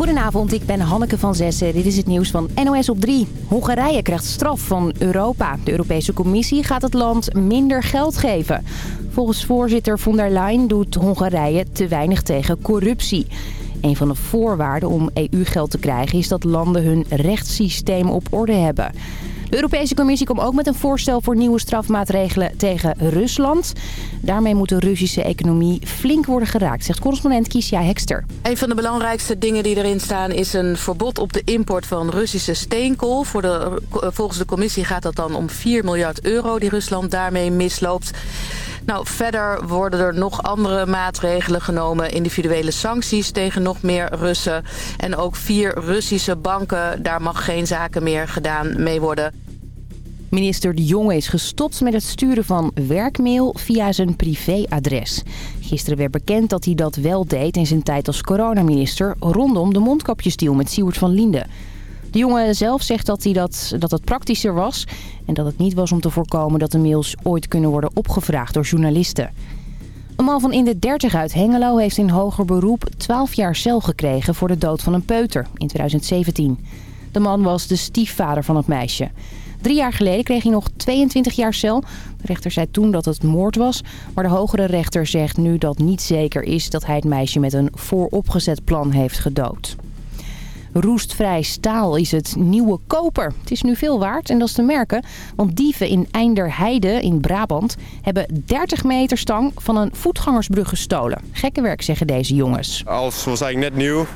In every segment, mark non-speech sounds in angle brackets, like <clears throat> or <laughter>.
Goedenavond, ik ben Hanneke van Zessen. Dit is het nieuws van NOS op 3. Hongarije krijgt straf van Europa. De Europese Commissie gaat het land minder geld geven. Volgens voorzitter von der Leyen doet Hongarije te weinig tegen corruptie. Een van de voorwaarden om EU-geld te krijgen is dat landen hun rechtssysteem op orde hebben. De Europese Commissie komt ook met een voorstel voor nieuwe strafmaatregelen tegen Rusland. Daarmee moet de Russische economie flink worden geraakt, zegt correspondent Kiesja Hekster. Een van de belangrijkste dingen die erin staan is een verbod op de import van Russische steenkool. Voor de, volgens de commissie gaat dat dan om 4 miljard euro die Rusland daarmee misloopt. Nou, verder worden er nog andere maatregelen genomen. Individuele sancties tegen nog meer Russen. En ook vier Russische banken, daar mag geen zaken meer gedaan mee worden. Minister De Jonge is gestopt met het sturen van werkmail via zijn privéadres. Gisteren werd bekend dat hij dat wel deed in zijn tijd als coronaminister... rondom de mondkapjesdeal met Siewert van Linden. De jongen zelf zegt dat, hij dat, dat het praktischer was... en dat het niet was om te voorkomen dat de mails ooit kunnen worden opgevraagd door journalisten. Een man van in de 30 uit Hengelo heeft in hoger beroep 12 jaar cel gekregen... voor de dood van een peuter in 2017. De man was de stiefvader van het meisje... Drie jaar geleden kreeg hij nog 22 jaar cel. De rechter zei toen dat het moord was. Maar de hogere rechter zegt nu dat niet zeker is dat hij het meisje met een vooropgezet plan heeft gedood. Roestvrij staal is het nieuwe koper. Het is nu veel waard en dat is te merken. Want dieven in Einderheide in Brabant hebben 30 meter stang van een voetgangersbrug gestolen. Gekke werk zeggen deze jongens. Alles was eigenlijk net nieuw.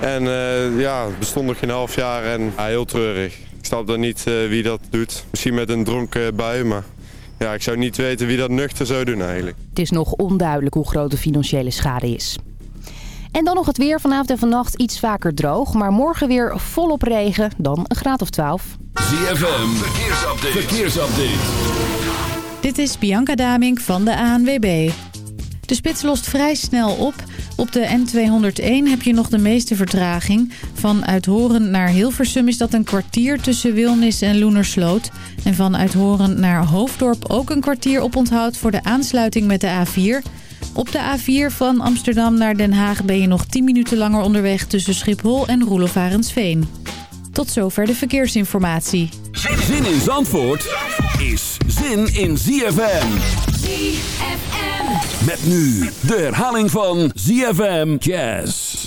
En uh, ja, het bestond nog geen half jaar en heel treurig. Ik snap dan niet uh, wie dat doet. Misschien met een dronken bui, maar ja, ik zou niet weten wie dat nuchter zou doen eigenlijk. Het is nog onduidelijk hoe groot de financiële schade is. En dan nog het weer. Vanavond en vannacht iets vaker droog. Maar morgen weer volop regen. Dan een graad of 12. ZFM. Verkeersupdate. Verkeersupdate. Dit is Bianca Damink van de ANWB. De spits lost vrij snel op. Op de N201 heb je nog de meeste vertraging. Van Uithoren naar Hilversum is dat een kwartier tussen Wilnis en Loenersloot. En van Uithoren naar Hoofddorp ook een kwartier op onthoud voor de aansluiting met de A4... Op de A4 van Amsterdam naar Den Haag ben je nog 10 minuten langer onderweg tussen Schiphol en Roelofarensveen. Tot zover de verkeersinformatie. Zin in Zandvoort is zin in ZFM. ZFM. Met nu de herhaling van ZFM Jazz.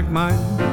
Like mine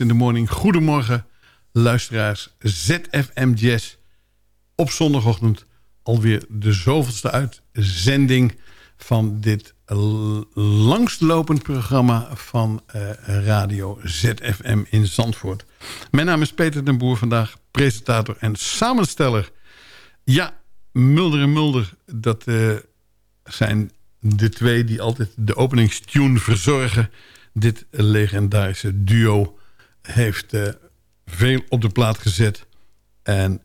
in the morning? Goedemorgen, luisteraars. ZFM Jazz. Op zondagochtend alweer de zoveelste uitzending... van dit langstlopend programma van eh, radio ZFM in Zandvoort. Mijn naam is Peter den Boer, vandaag presentator en samensteller. Ja, Mulder en Mulder, dat eh, zijn de twee die altijd de openingstune verzorgen. Dit legendarische duo heeft eh, veel op de plaat gezet. En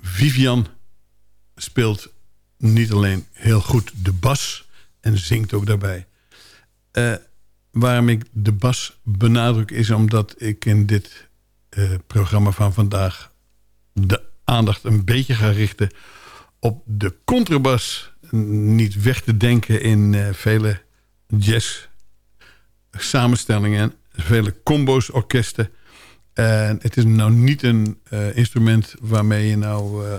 Vivian speelt niet alleen heel goed de bas en zingt ook daarbij. Eh, waarom ik de bas benadruk is omdat ik in dit eh, programma van vandaag de aandacht een beetje ga richten op de contrabas. Niet weg te denken in vele jazz samenstellingen, vele combo's, orkesten. En het is nou niet een eh, instrument waarmee je nou eh,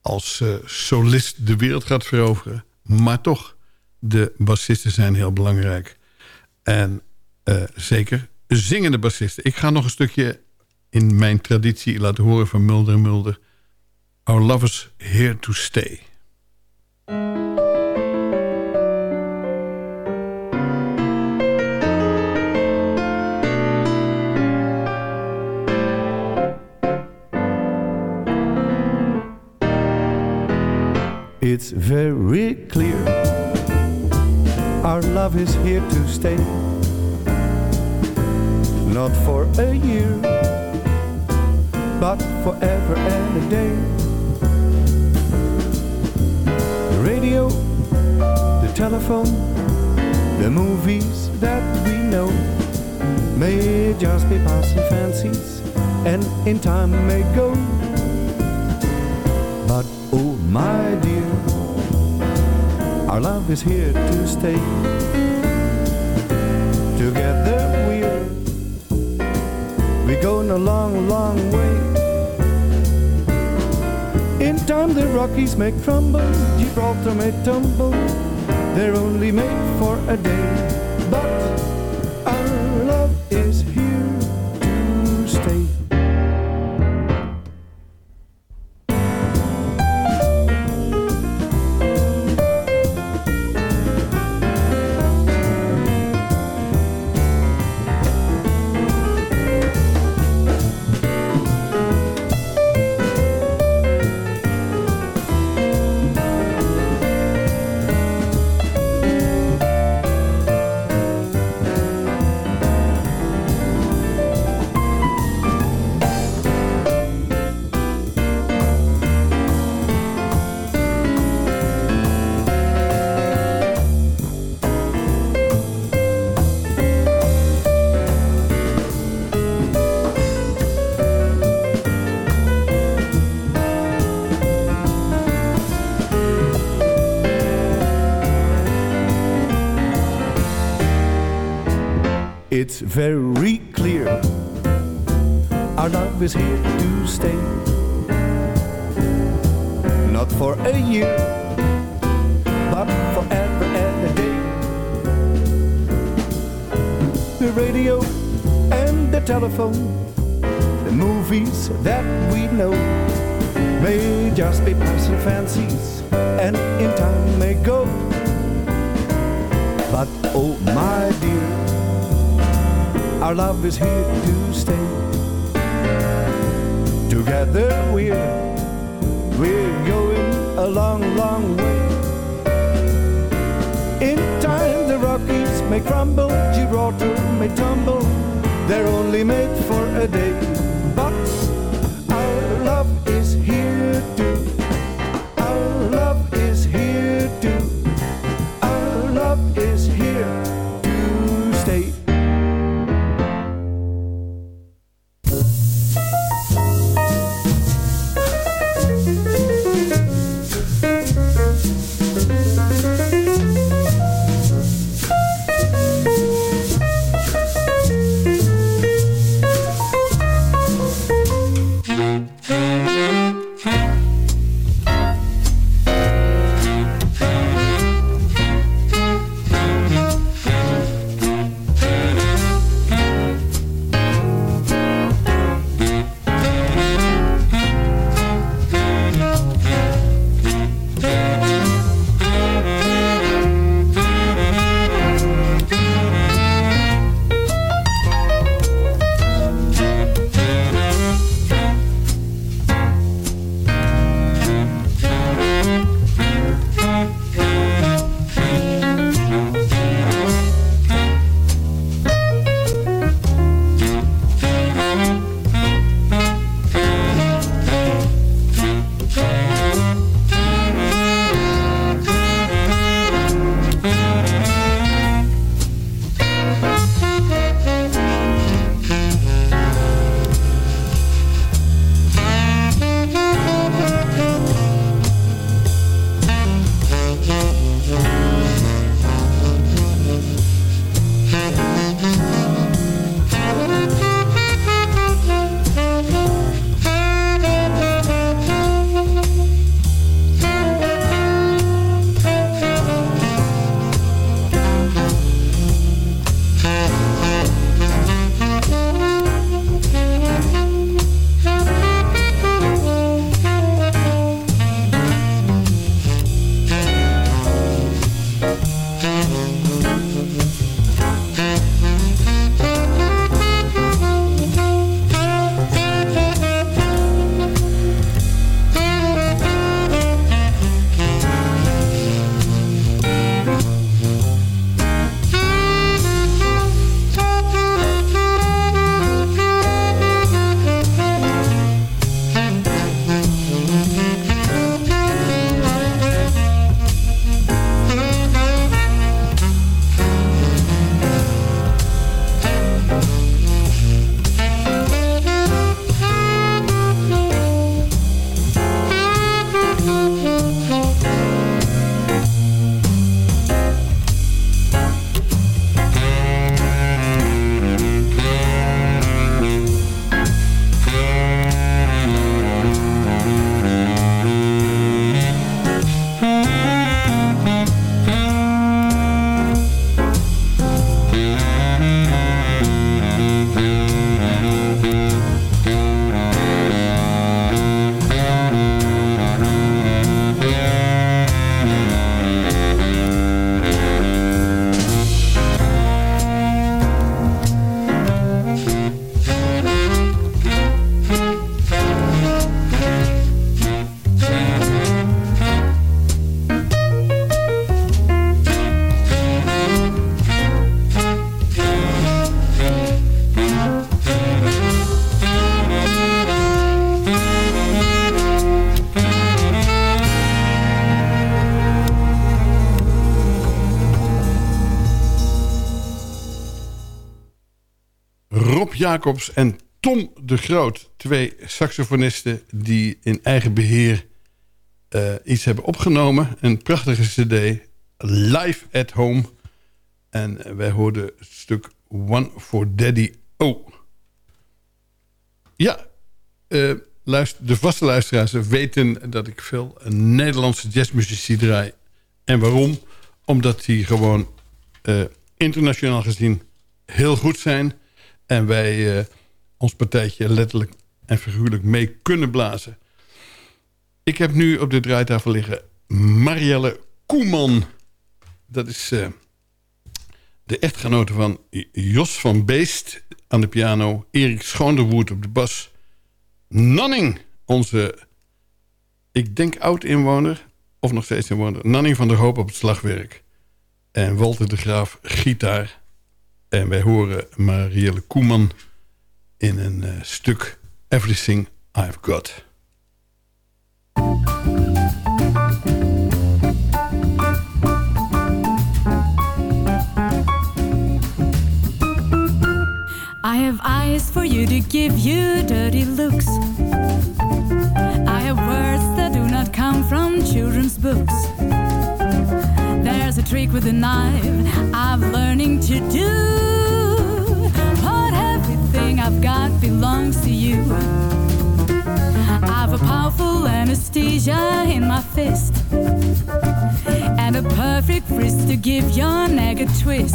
als eh, solist de wereld gaat veroveren. Maar toch, de bassisten zijn heel belangrijk. En zeker zingende bassisten. Ik ga nog een stukje in mijn traditie laten horen van Mulder Mulder. Our love is here to stay. It's very clear our love is here to stay. Not for a year, but forever and a day. The radio, the telephone, the movies that we know may just be passing fancies and in time may go. But oh my dear, our love is here to stay. Together we're we're going a long, long way. In time the Rockies may crumble, Gibraltar may tumble. They're only made for a day, very clear our love is here to stay. Not for a year, but forever and a day. The radio and the telephone, the movies that we know, may just be passing fancies and in time may go. But oh my dear, our love is here to stay. Together we're we're going a long, long way. In time the Rockies may crumble, Gibraltar may tumble. They're only made for a day, Jacobs en Tom de Groot. Twee saxofonisten die in eigen beheer eh, iets hebben opgenomen. Een prachtige cd, Live at Home. En wij hoorden het stuk One for Daddy O. Ja, eh, luister, de vaste luisteraars weten dat ik veel Nederlandse jazzmuzici draai. En waarom? Omdat die gewoon eh, internationaal gezien heel goed zijn. En wij eh, ons partijtje letterlijk en figuurlijk mee kunnen blazen. Ik heb nu op de draaitafel liggen Marielle Koeman. Dat is eh, De echtgenote van Jos van Beest aan de piano. Erik Schoonderwoerd op de bas. Nanning, onze, ik denk oud-inwoner, of nog steeds inwoner. Nanning van der Hoop op het slagwerk. En Walter de Graaf, gitaar. En wij horen Marielle Koeman in een eh, stuk Everything I've Got. I have eyes for you to give you dirty looks. I have words that do not come from children's books. There's a trick with a knife I'm learning to do. But everything I've got belongs to you. I've a powerful anesthesia in my fist. And a perfect wrist to give your neck a twist.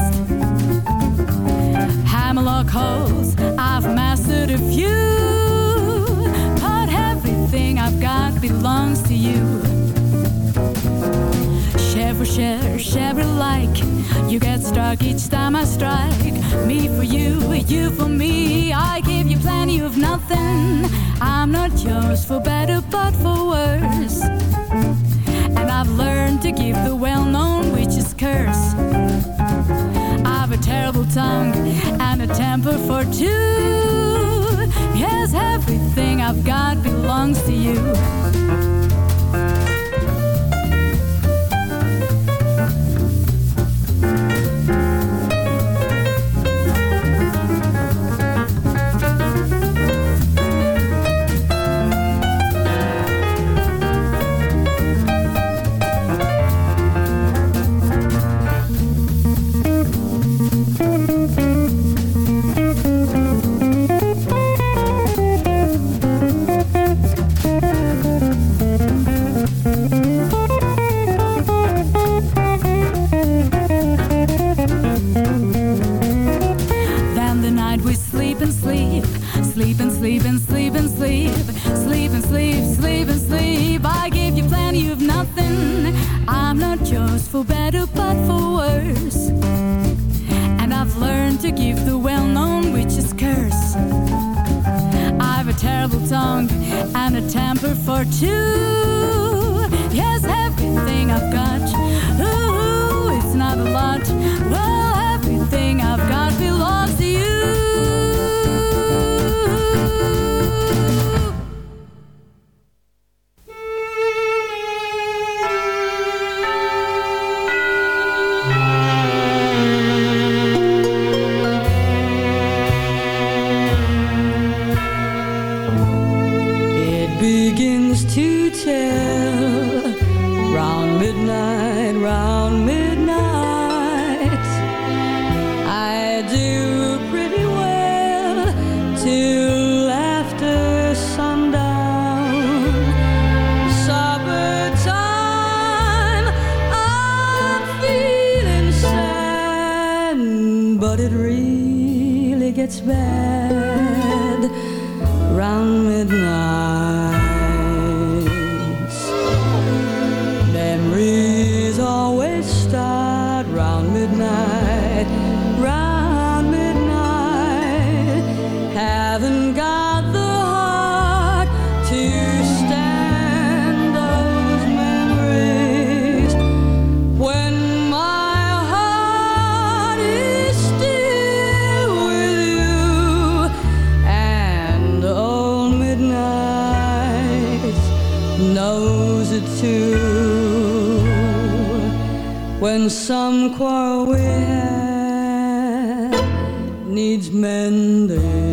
Hammerlock holes, I've mastered a few. But everything I've got belongs to you. Share for share, share alike. You get struck each time I strike. Me for you, you for me. I give you plenty of nothing. I'm not yours for better but for worse. And I've learned to give the well known witch's curse. I've a terrible tongue and a temper for two. Yes, everything I've got belongs to you. For better but for worse. And I've learned to give the well-known witch's curse. I've a terrible tongue and a temper for two. Yes, everything I've got. Needs mending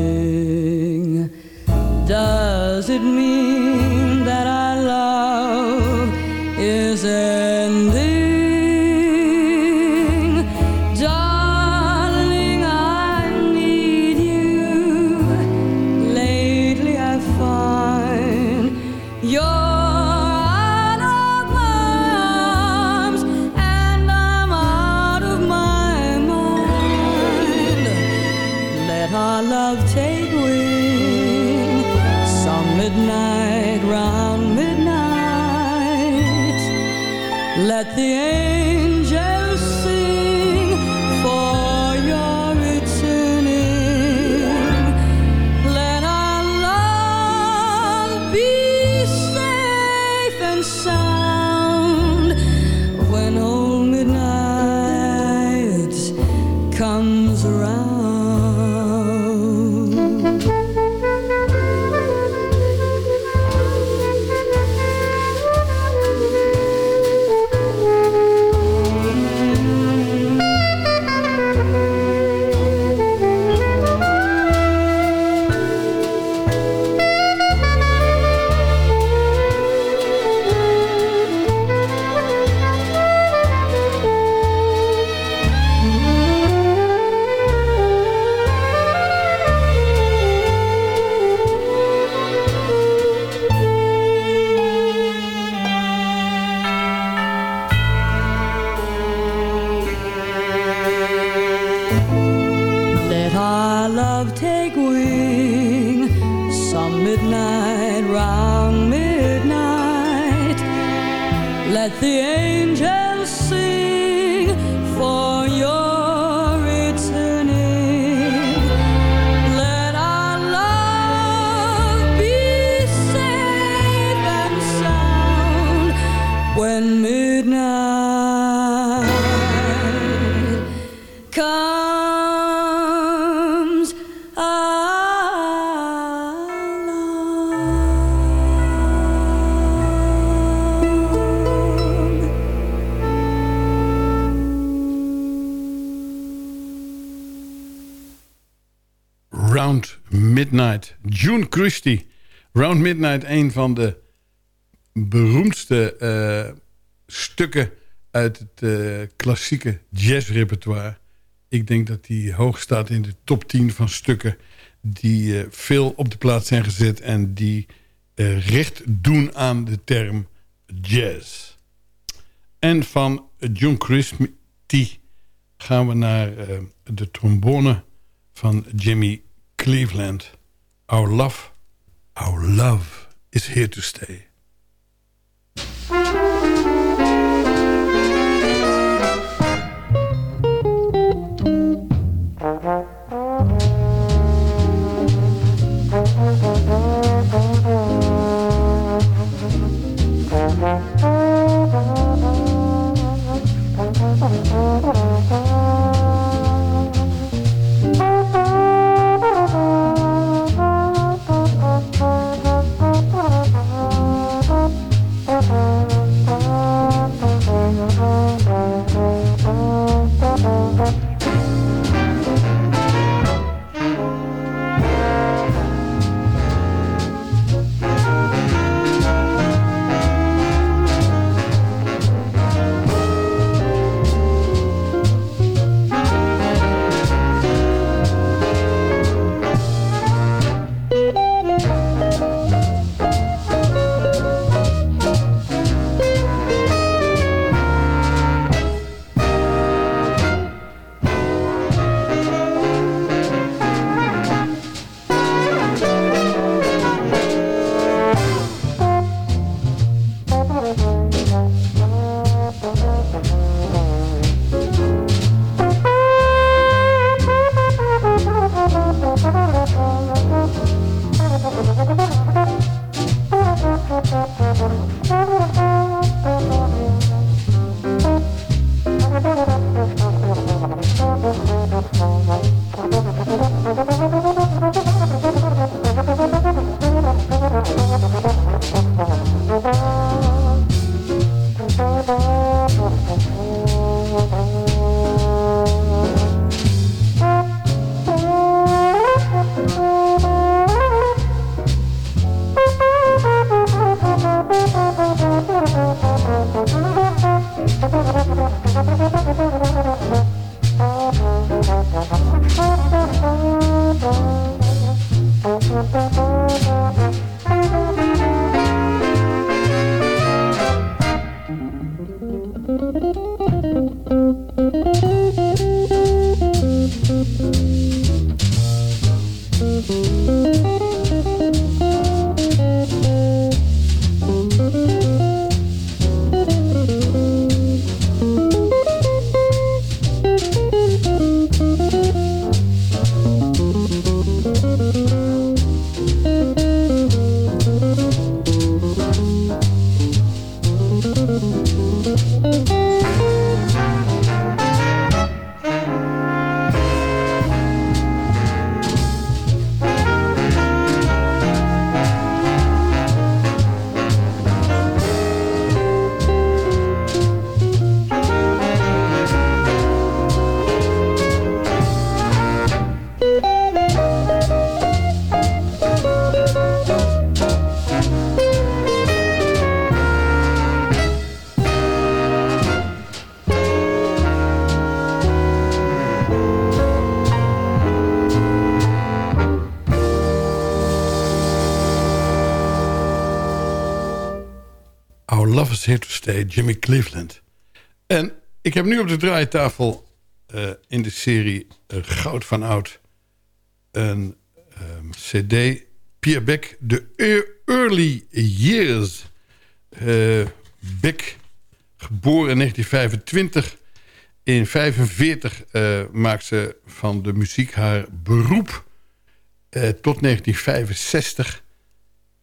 Let the angels June Christie. Round Midnight, een van de beroemdste eh, stukken uit het eh, klassieke jazzrepertoire. Ik denk dat die hoog staat in de top 10 van stukken... die eh, veel op de plaats zijn gezet... en die recht doen aan de term jazz. En van June Christie gaan we naar de trombone van Jimmy Cleveland. Our love, our love is here to stay. Jimmy Cleveland. En ik heb nu op de draaitafel eh, in de serie eh, Goud van Oud... een ehm, cd, Pierre Beck, The Early Years. Eh, Beck geboren in 1925. In 1945 uh, maakt ze van de muziek haar beroep. Uh, tot 1965.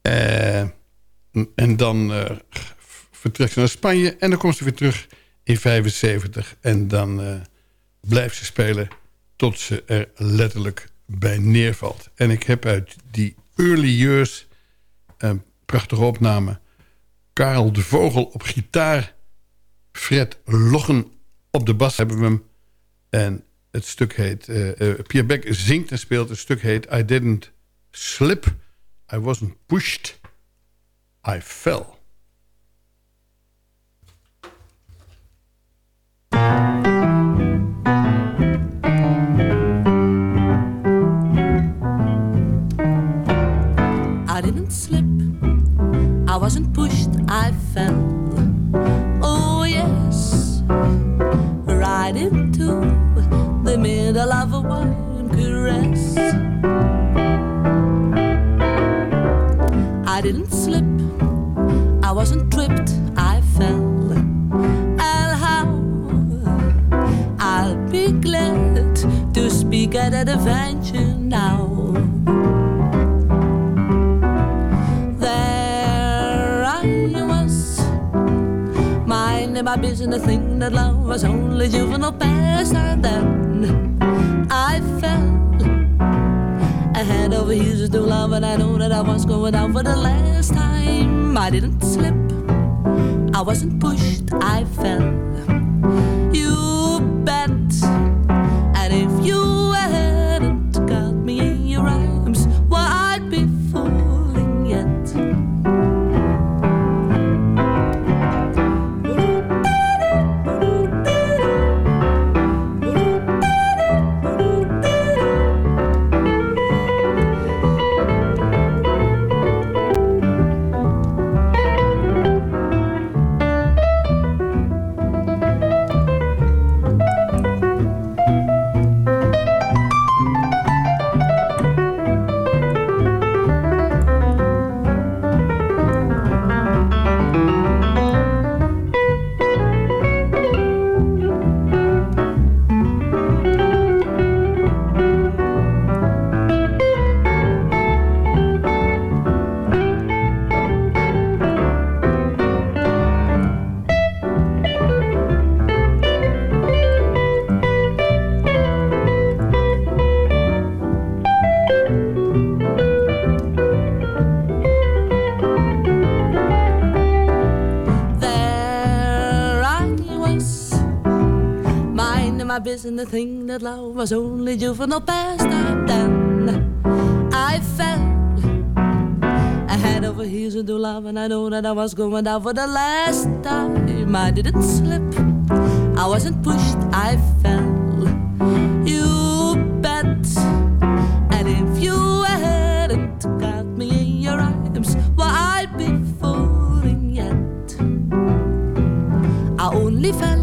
Uh, en dan vertrekt ze naar Spanje. En dan komt ze weer terug in 75. En dan blijft ze spelen tot ze er letterlijk bij neervalt. En ik heb uit die early years een prachtige opname. Karel de Vogel op gitaar. Fred Loggen op de bas hebben we hem. En het stuk heet... Uh, uh, Pierre Beck zingt en speelt. Het stuk heet I Didn't Slip. I Wasn't Pushed. I Fell. An adventure now. There I was, minding my business, thinking that love was only juvenile pastime. Then I fell head over heels to love, and I know that I was going down for the last time. I didn't slip, I wasn't pushed, I fell. Was only juvenile pastime. Then I fell, I head over heels into love, and I know that I was going down for the last time. I didn't slip, I wasn't pushed, I fell. You bet, and if you hadn't got me in your arms, well, I'd be fooling yet. I only fell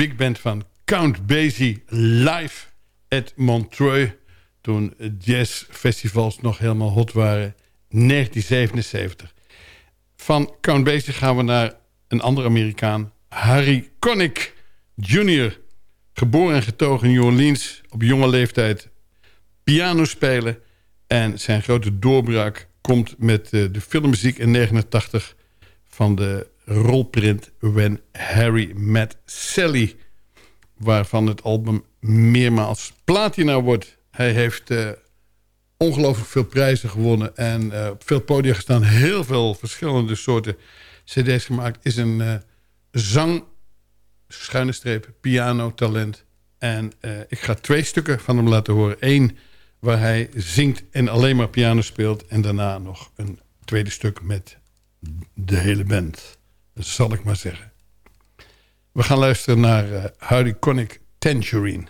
big band van Count Basie live at Montreux. Toen jazzfestivals nog helemaal hot waren. 1977. Van Count Basie gaan we naar een andere Amerikaan. Harry Connick Jr. Geboren en getogen in New Orleans. Op jonge leeftijd piano spelen. En zijn grote doorbraak komt met eh, de filmmuziek in 89 van de rolprint When Harry Met Sally. Waarvan het album meermaals platina wordt. Hij heeft eh, ongelooflijk veel prijzen gewonnen. En eh, op veel podia gestaan. Heel veel verschillende soorten cd's gemaakt. Is een eh, zang, schuine streep, piano talent. En ik ga twee stukken van hem laten horen. Eén waar hij zingt en alleen maar piano speelt. En daarna nog een tweede stuk met de hele band. Zal ik maar zeggen. We gaan luisteren naar uh, Harry Connick Tangerine.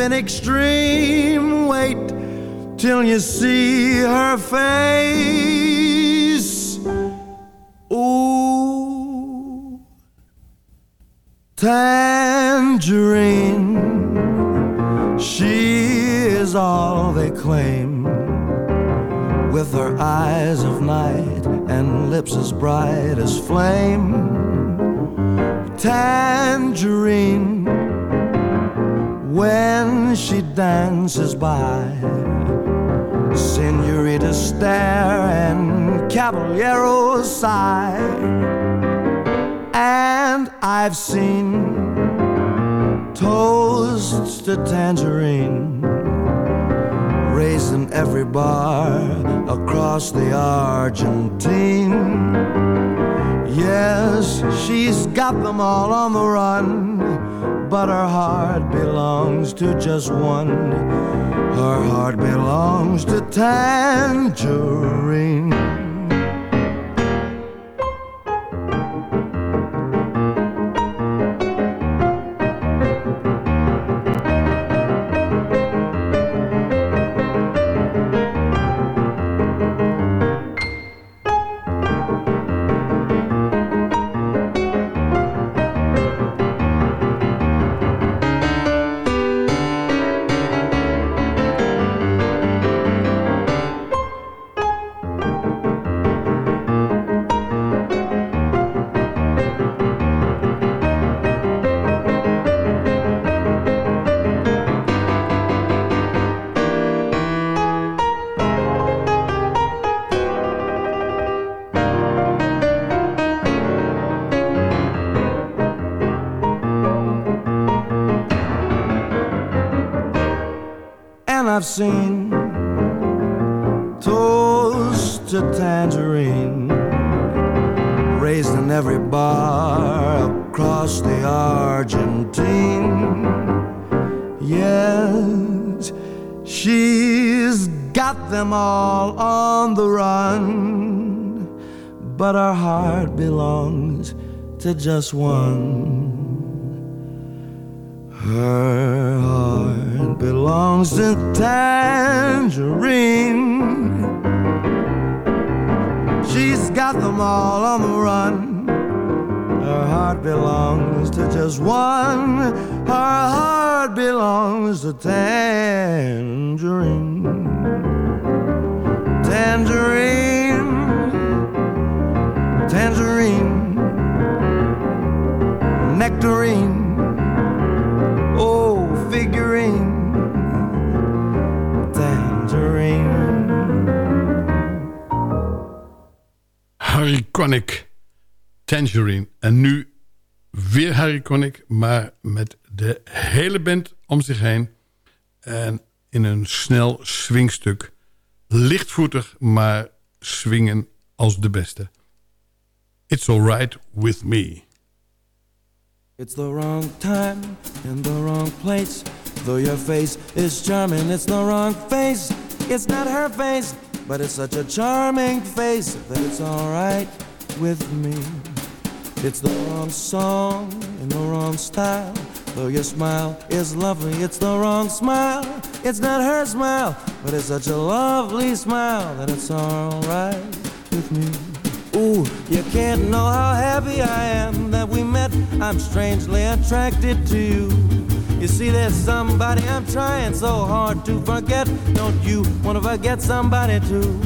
Just extreme, wait till you see her face. By. Senorita stare and caballeros sigh. And I've seen toasts to tangerine raised in every bar across the Argentine. Yes, she's got them all on the run, but her heart belongs to just one. Her heart belongs to Tangerine. To just one. Oh, figurine, tangerine. Harry Connick, tangerine. En nu weer Harry Connick, maar met de hele band om zich heen. En in een snel swingstuk. Lichtvoetig, maar swingen als de beste. It's alright with me. It's the wrong time in the wrong place. Though your face is charming, it's the wrong face. It's not her face, but it's such a charming face that it's alright with me. It's the wrong song in the wrong style. Though your smile is lovely, it's the wrong smile. It's not her smile, but it's such a lovely smile that it's alright with me. Ooh, you can't know how happy I am that we met. I'm strangely attracted to you. You see, there's somebody I'm trying so hard to forget. Don't you want to forget somebody too?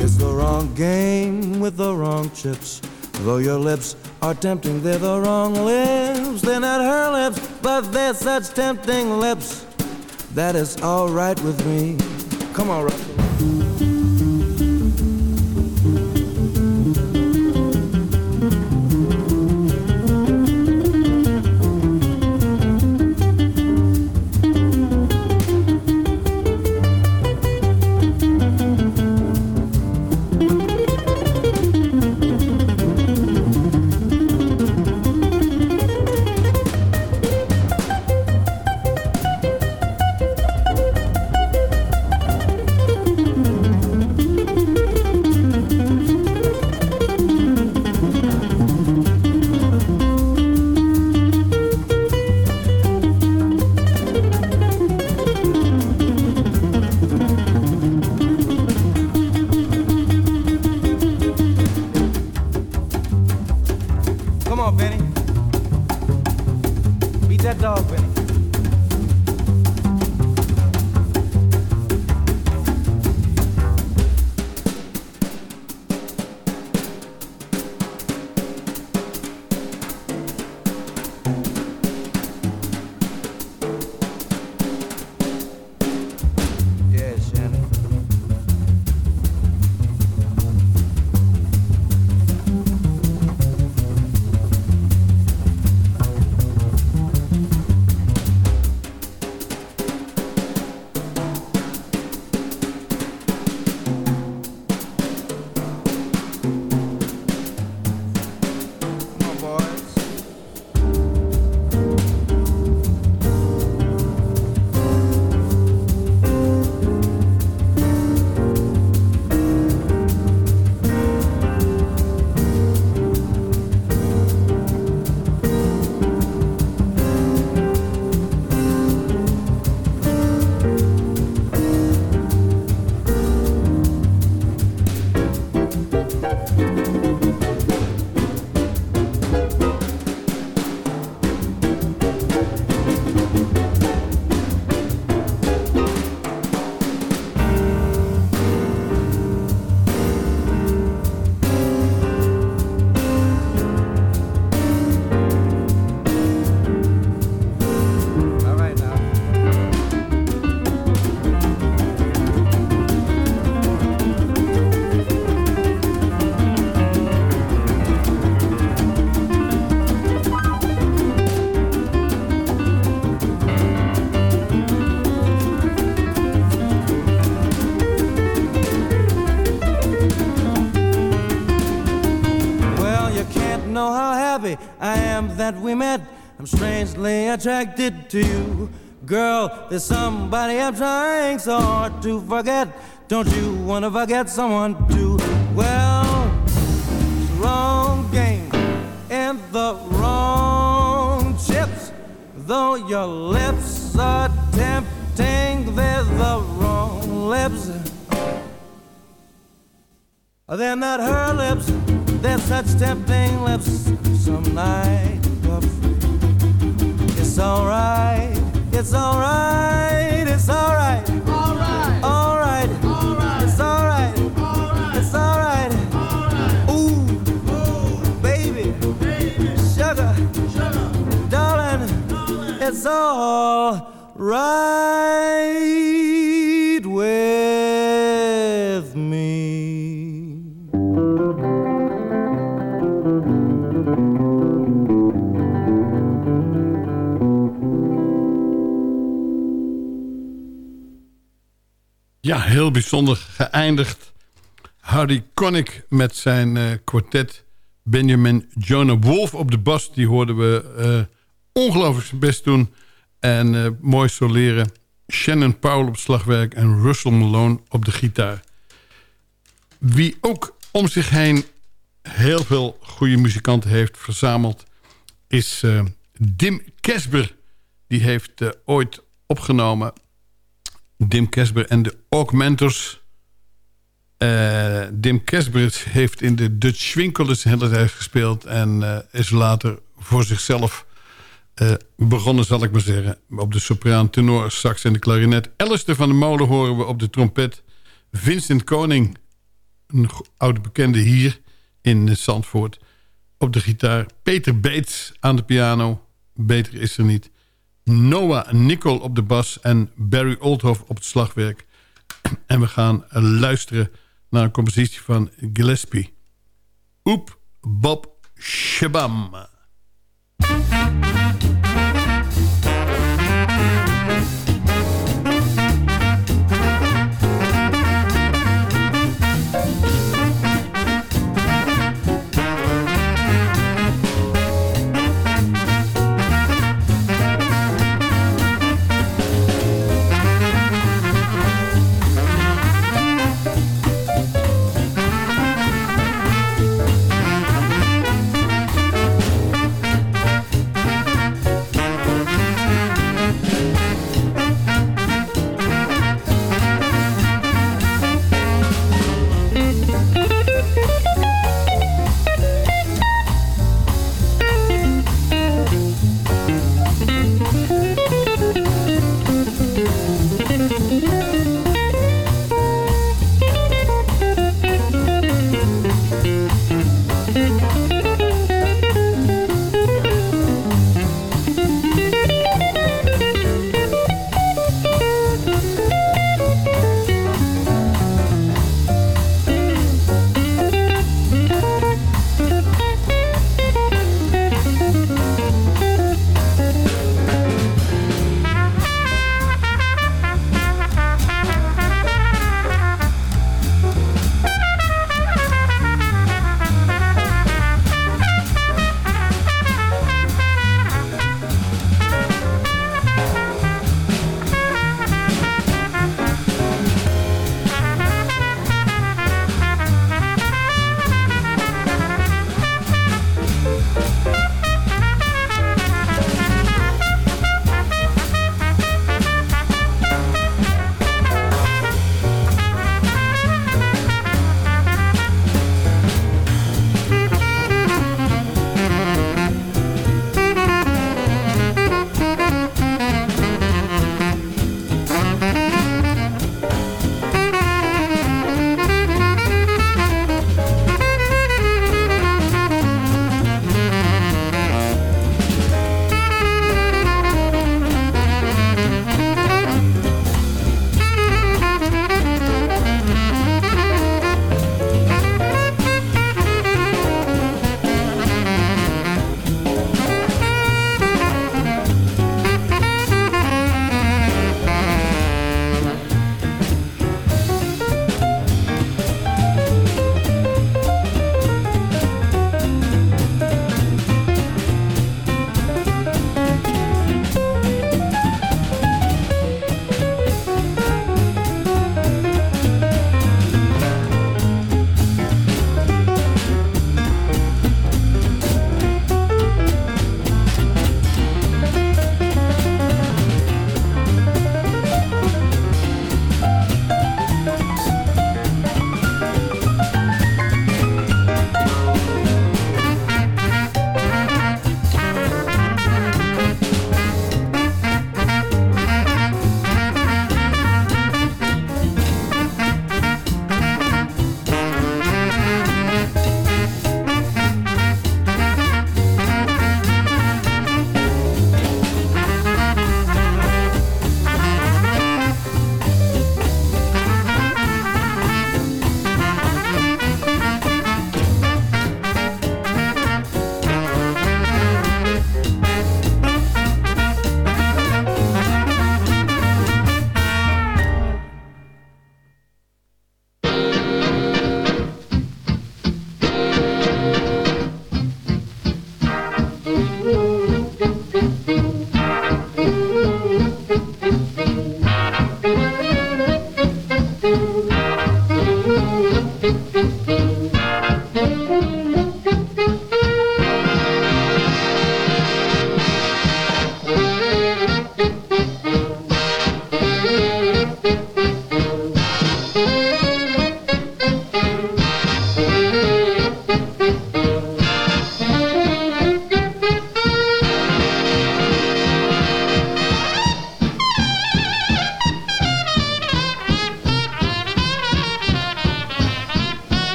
It's the wrong game with the wrong chips. Though your lips are tempting, they're the wrong lips. They're not her lips, but they're such tempting lips. That is alright with me. Come on, Russell. Attracted to you. Girl, there's somebody I'm trying so hard to forget. Don't you want to forget someone too? Well, it's wrong game and the wrong chips. Though your lips are tempting, they're the wrong lips. They're not her lips, they're such tempting lips. Some night It's alright, it's alright, it's alright. Alright, alright, it's alright, it's alright. Ooh, baby, sugar, darling, it's all right with Ja, heel bijzonder geëindigd. Hardy Connick met zijn uh, kwartet. Benjamin Jonah Wolf op de bas. Die hoorden we uh, ongelooflijk zijn best doen. En uh, mooi soleren. Shannon Powell op slagwerk en Russell Malone op de gitaar. Wie ook om zich heen heel veel goede muzikanten heeft verzameld... is Dim Kesber. Die heeft ooit opgenomen Dim Kesber en de Augmenters. Uh, Dim Kesber heeft in de Dutch Winkelers de hele tijd gespeeld... en uh, is later voor zichzelf uh, begonnen, zal ik maar zeggen. Op de sopraan, tenor, sax en de klarinet. Alistair van de Molen horen we op de trompet. Vincent Koning, een oude bekende hier in Zandvoort... op de gitaar. Peter Beets aan de piano. Beter is er niet. Noah Nicol op de bas en Barry Oldhoff op het slagwerk. <clears throat> En we gaan luisteren naar een compositie van Gillespie. Oep Bob Shabam.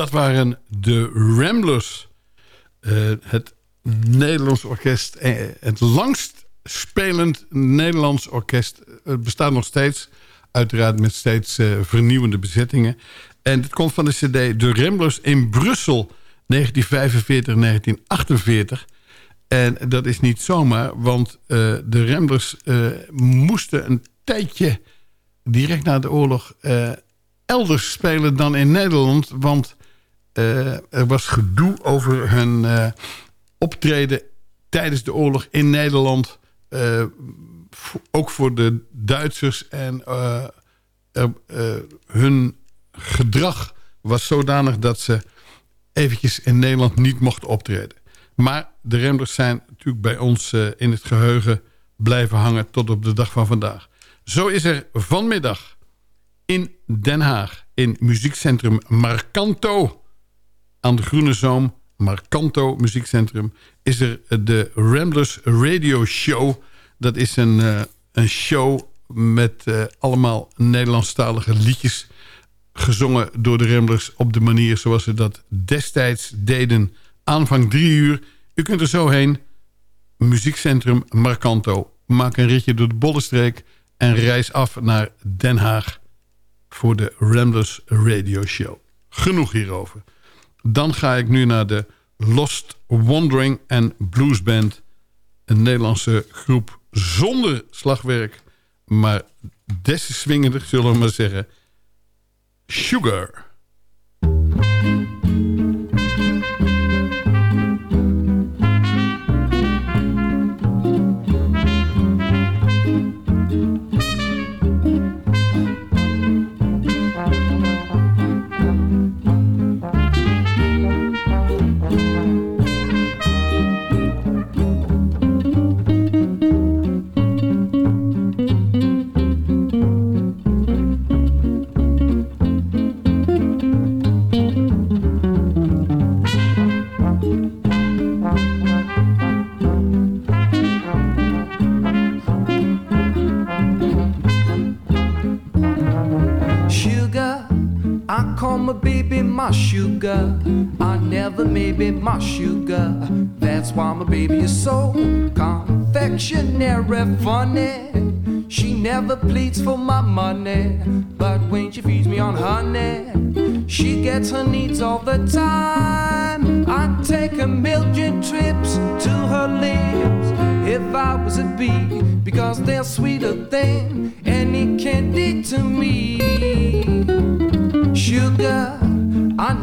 Dat waren de Ramblers. Uh, het Nederlands orkest. Uh, het langst spelend Nederlands orkest. Het bestaat nog steeds. Uiteraard met steeds uh, vernieuwende bezettingen. En het komt van de cd De Ramblers in Brussel 1945-1948. En dat is niet zomaar, want de Ramblers moesten een tijdje direct na de oorlog elders spelen dan in Nederland. Want uh, er was gedoe over hun uh, optreden tijdens de oorlog in Nederland. Uh, ook voor de Duitsers. En hun gedrag was zodanig dat ze eventjes in Nederland niet mochten optreden. Maar de Remders zijn natuurlijk bij ons in het geheugen blijven hangen tot op de dag van vandaag. Zo is er vanmiddag in Den Haag in muziekcentrum Marcanto aan de Groene Zoom, Marcanto Muziekcentrum, is er de Ramblers Radio Show. Dat is een, uh, een show met uh, allemaal Nederlandstalige liedjes... gezongen door de Ramblers op de manier zoals ze dat destijds deden. Aanvang drie uur. U kunt er zo heen. Muziekcentrum Marcanto. Maak een ritje door de Bollenstreek... en reis af naar Den Haag voor de Ramblers Radio Show. Genoeg hierover. Dan ga ik nu naar de Lost Wandering and Blues Band. Een Nederlandse groep zonder slagwerk. Maar des te zullen we maar zeggen. Sugar. My sugar. That's why my baby is so confectionery funny. She never pleads for my money, but when she feeds me on honey, she gets her needs all the time. I take a million trips to her lips if I was a bee, because they're sweeter than any candy to me.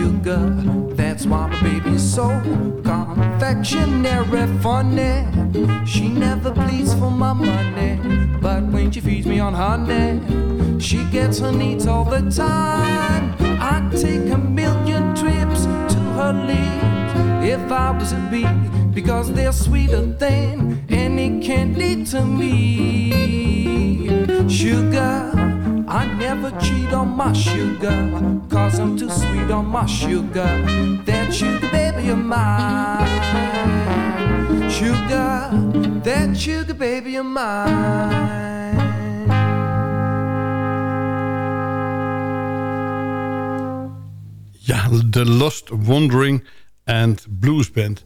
Sugar. That's why my baby's so confectionery funny. She never pleads for my money, but when she feeds me on honey, she gets her needs all the time. Sugar. That sugar baby of mine. Sugar, that sugar baby of mine. Ja, The Lost Wandering and Blues Band.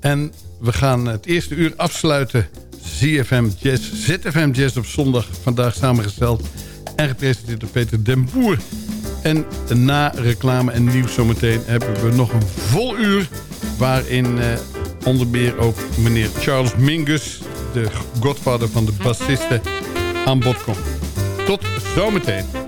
En we gaan het eerste uur afsluiten. ZFM Jazz, ZFM Jazz op zondag. Vandaag samengesteld en gepresenteerd door Peter Den Boer. En na reclame en nieuws zometeen hebben we nog een vol uur... waarin eh, onder meer ook meneer Charles Mingus... de godvader van de bassisten, aan bod komt. Tot zometeen.